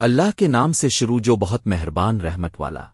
اللہ کے نام سے شروع جو بہت مہربان رحمت والا۔